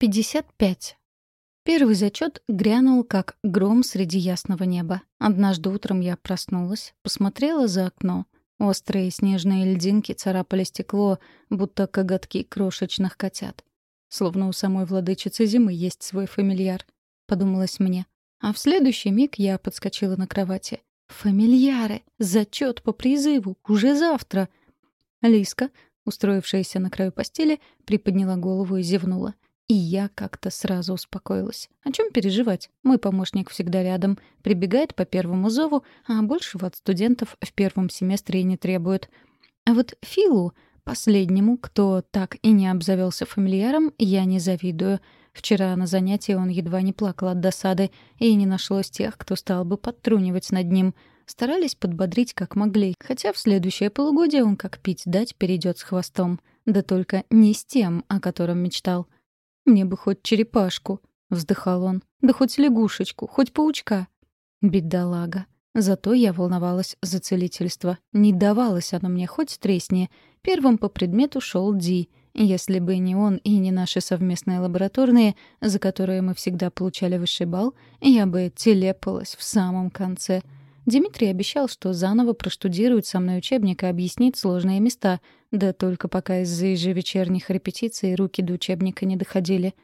55. Первый зачет грянул, как гром среди ясного неба. Однажды утром я проснулась, посмотрела за окно. Острые снежные льдинки царапали стекло, будто коготки крошечных котят. Словно у самой владычицы зимы есть свой фамильяр, подумалось мне. А в следующий миг я подскочила на кровати. «Фамильяры! Зачет по призыву! Уже завтра!» Лиска, устроившаяся на краю постели, приподняла голову и зевнула. И я как-то сразу успокоилась. О чем переживать? Мой помощник всегда рядом, прибегает по первому зову, а большего от студентов в первом семестре и не требует. А вот Филу, последнему, кто так и не обзавелся фамильяром, я не завидую. Вчера на занятии он едва не плакал от досады, и не нашлось тех, кто стал бы подтрунивать над ним. Старались подбодрить как могли, хотя в следующее полугодие он как пить дать перейдет с хвостом. Да только не с тем, о котором мечтал — «Мне бы хоть черепашку», — вздыхал он. «Да хоть лягушечку, хоть паучка». Бедолага. Зато я волновалась за целительство. Не давалось оно мне хоть тресни. Первым по предмету шел Ди. Если бы не он и не наши совместные лабораторные, за которые мы всегда получали высший балл, я бы телепалась в самом конце. Дмитрий обещал, что заново проштудирует со мной учебник и объяснит сложные места, да только пока из-за ежевечерних репетиций руки до учебника не доходили.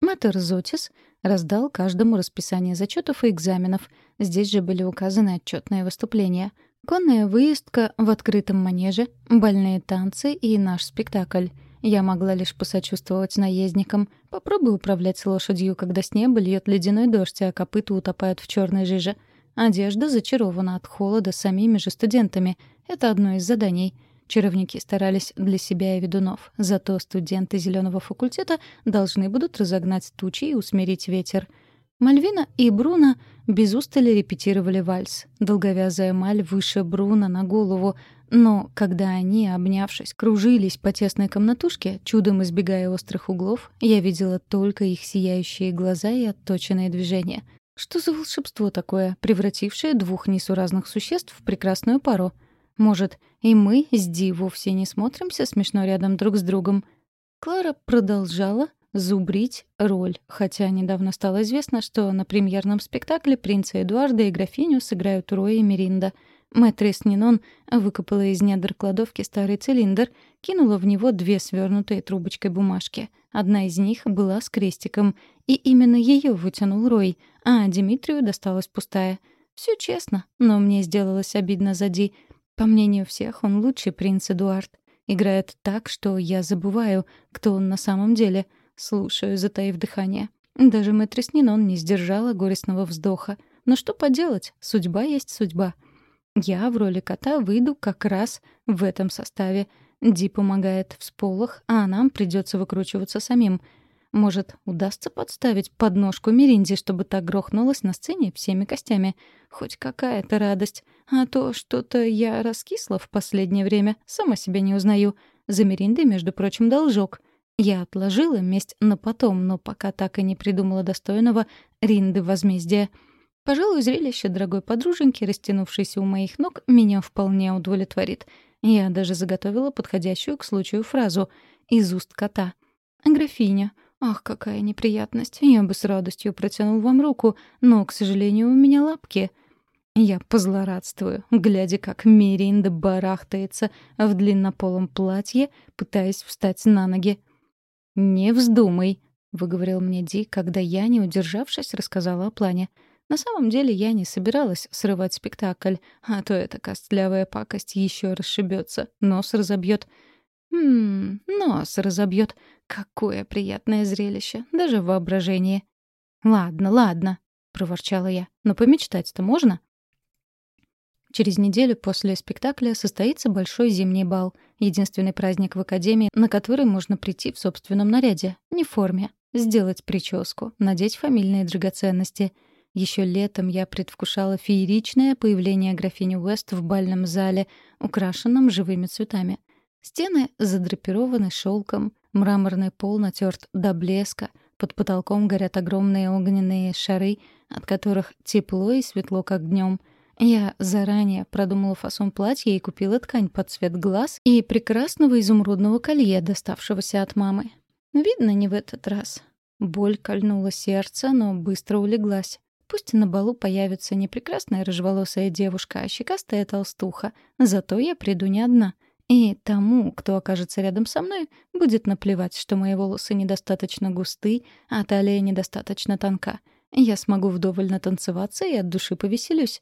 Мэтр Зотис раздал каждому расписание зачетов и экзаменов. Здесь же были указаны отчетные выступления. Конная выездка в открытом манеже, больные танцы и наш спектакль. Я могла лишь посочувствовать наездникам. Попробуй управлять лошадью, когда с неба льет ледяной дождь, а копыта утопают в черной жиже. Одежда зачарована от холода самими же студентами. Это одно из заданий — Чаровники старались для себя и ведунов. Зато студенты зеленого факультета должны будут разогнать тучи и усмирить ветер. Мальвина и Бруно без устали репетировали вальс. Долговязая Маль выше Бруно на голову, но когда они, обнявшись, кружились по тесной комнатушке, чудом избегая острых углов, я видела только их сияющие глаза и отточенные движения. Что за волшебство такое, превратившее двух несуразных существ в прекрасную пару — может, и мы с Ди вовсе не смотримся смешно рядом друг с другом. Клара продолжала зубрить роль, хотя недавно стало известно, что на премьерном спектакле принца Эдуарда и графиню сыграют Роя и Меринда. Мэтрис Нинон выкопала из недр кладовки старый цилиндр, кинула в него две свернутые трубочкой бумажки. Одна из них была с крестиком, и именно ее вытянул Рой, а Дмитрию досталась пустая. Все честно, но мне сделалось обидно за Ди — по мнению всех, он лучший принц Эдуард. Играет так, что я забываю, кто он на самом деле. Слушаю, затаив дыхание. Даже Мэтрис Нинон не сдержала горестного вздоха. Но что поделать, судьба есть судьба. Я в роли кота выйду как раз в этом составе. Ди помогает в сполох, а нам придется выкручиваться самим — может, удастся подставить подножку Меринди, чтобы так грохнулась на сцене всеми костями? Хоть какая-то радость. А то что-то я раскисла в последнее время, сама себя не узнаю. За Мериндой, между прочим, должок. Я отложила месть на потом, но пока так и не придумала достойного Ринды возмездия. Пожалуй, зрелище дорогой подруженьки, растянувшейся у моих ног, меня вполне удовлетворит. Я даже заготовила подходящую к случаю фразу из уст кота. «Графиня, Ах, какая неприятность. Я бы с радостью протянул вам руку, но, к сожалению, у меня лапки. Я позлорадствую, глядя, как Меринда барахтается в длиннополом платье, пытаясь встать на ноги. «Не вздумай», — выговорил мне Ди, когда я, не удержавшись, рассказала о плане. На самом деле я не собиралась срывать спектакль, а то эта костлявая пакость еще расшибется, нос разобьет. Хм, нос разобьет. Какое приятное зрелище, даже в воображении. «Ладно, ладно», — проворчала я. «Но помечтать-то можно?» Через неделю после спектакля состоится большой зимний бал, единственный праздник в академии, на который можно прийти в собственном наряде, не в форме, сделать прическу, надеть фамильные драгоценности. Еще летом я предвкушала фееричное появление графини Уэст в бальном зале, украшенном живыми цветами. Стены задрапированы шелком, Мраморный пол натерт до блеска, под потолком горят огромные огненные шары, от которых тепло и светло, как днем. Я заранее продумала фасон платья и купила ткань под цвет глаз и прекрасного изумрудного колье, доставшегося от мамы. Видно, не в этот раз. Боль кольнула сердце, но быстро улеглась. Пусть на балу появится не прекрасная рыжеволосая девушка, а щекастая толстуха. Зато я приду не одна. И тому, кто окажется рядом со мной, будет наплевать, что мои волосы недостаточно густы, а талия недостаточно тонка. Я смогу вдоволь натанцеваться и от души повеселюсь.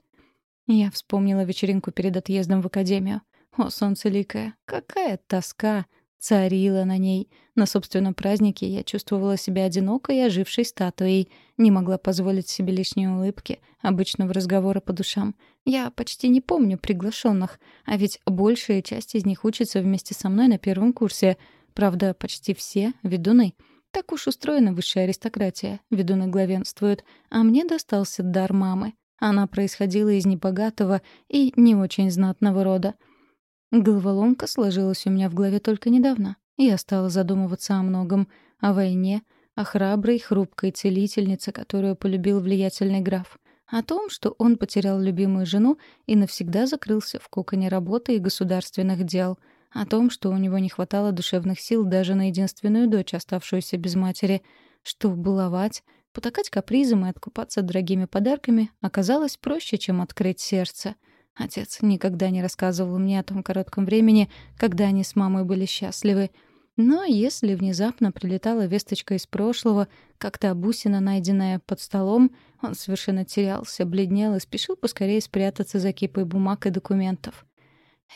Я вспомнила вечеринку перед отъездом в академию. О, солнце ликое, какая тоска! Царила на ней. На собственном празднике я чувствовала себя одинокой ожившей статуей. Не могла позволить себе лишние улыбки, обычного разговора по душам. Я почти не помню приглашенных, а ведь большая часть из них учится вместе со мной на первом курсе. Правда, почти все — ведуны. Так уж устроена высшая аристократия. Ведуны главенствуют. А мне достался дар мамы. Она происходила из небогатого и не очень знатного рода. Головоломка сложилась у меня в голове только недавно. Я стала задумываться о многом. О войне, о храброй, хрупкой целительнице, которую полюбил влиятельный граф. О том, что он потерял любимую жену и навсегда закрылся в коконе работы и государственных дел. О том, что у него не хватало душевных сил даже на единственную дочь, оставшуюся без матери. Что баловать, потакать капризом и откупаться дорогими подарками оказалось проще, чем открыть сердце — Отец никогда не рассказывал мне о том коротком времени, когда они с мамой были счастливы. Но если внезапно прилетала весточка из прошлого, как то бусина, найденная под столом, он совершенно терялся, бледнел и спешил поскорее спрятаться за кипой бумаг и документов.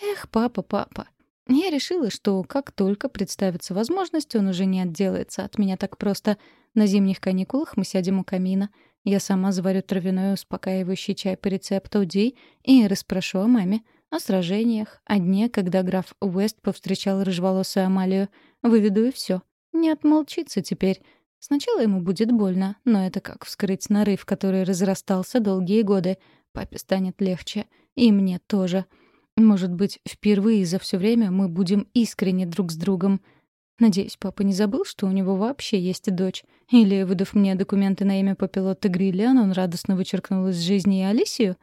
«Эх, папа, папа!» Я решила, что как только представится возможность, он уже не отделается от меня так просто. На зимних каникулах мы сядем у камина — я сама заварю травяной успокаивающий чай по рецепту Ди и расспрошу о маме, о сражениях, о дне, когда граф Уэст повстречал рыжеволосую Амалию. Выведу и все. Не отмолчится теперь. Сначала ему будет больно, но это как вскрыть нарыв, который разрастался долгие годы. Папе станет легче. И мне тоже. Может быть, впервые за все время мы будем искренне друг с другом — Надеюсь, папа не забыл, что у него вообще есть дочь. Или, выдав мне документы на имя попилота Гриллиан, он радостно вычеркнул из жизни и Алисию?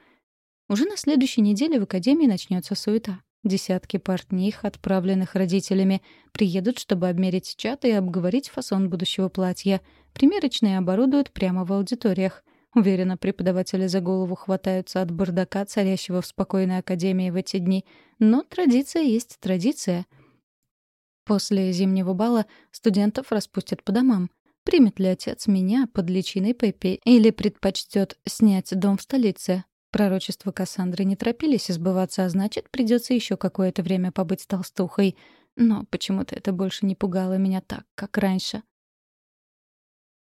Уже на следующей неделе в академии начнется суета. Десятки портних, отправленных родителями, приедут, чтобы обмерить чат и обговорить фасон будущего платья. Примерочные оборудуют прямо в аудиториях. Уверена, преподаватели за голову хватаются от бардака, царящего в спокойной академии в эти дни. Но традиция есть традиция — После зимнего бала студентов распустят по домам. Примет ли отец меня под личиной Пеппи или предпочтет снять дом в столице? Пророчества Кассандры не торопились избываться, а значит, придется еще какое-то время побыть толстухой. Но почему-то это больше не пугало меня так, как раньше.